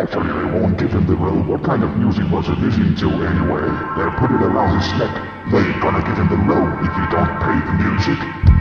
Actually, they won't give him the role. What kind of music was he listening to anyway? They're putting around his neck. They ain't gonna give him the role if he don't pay the music.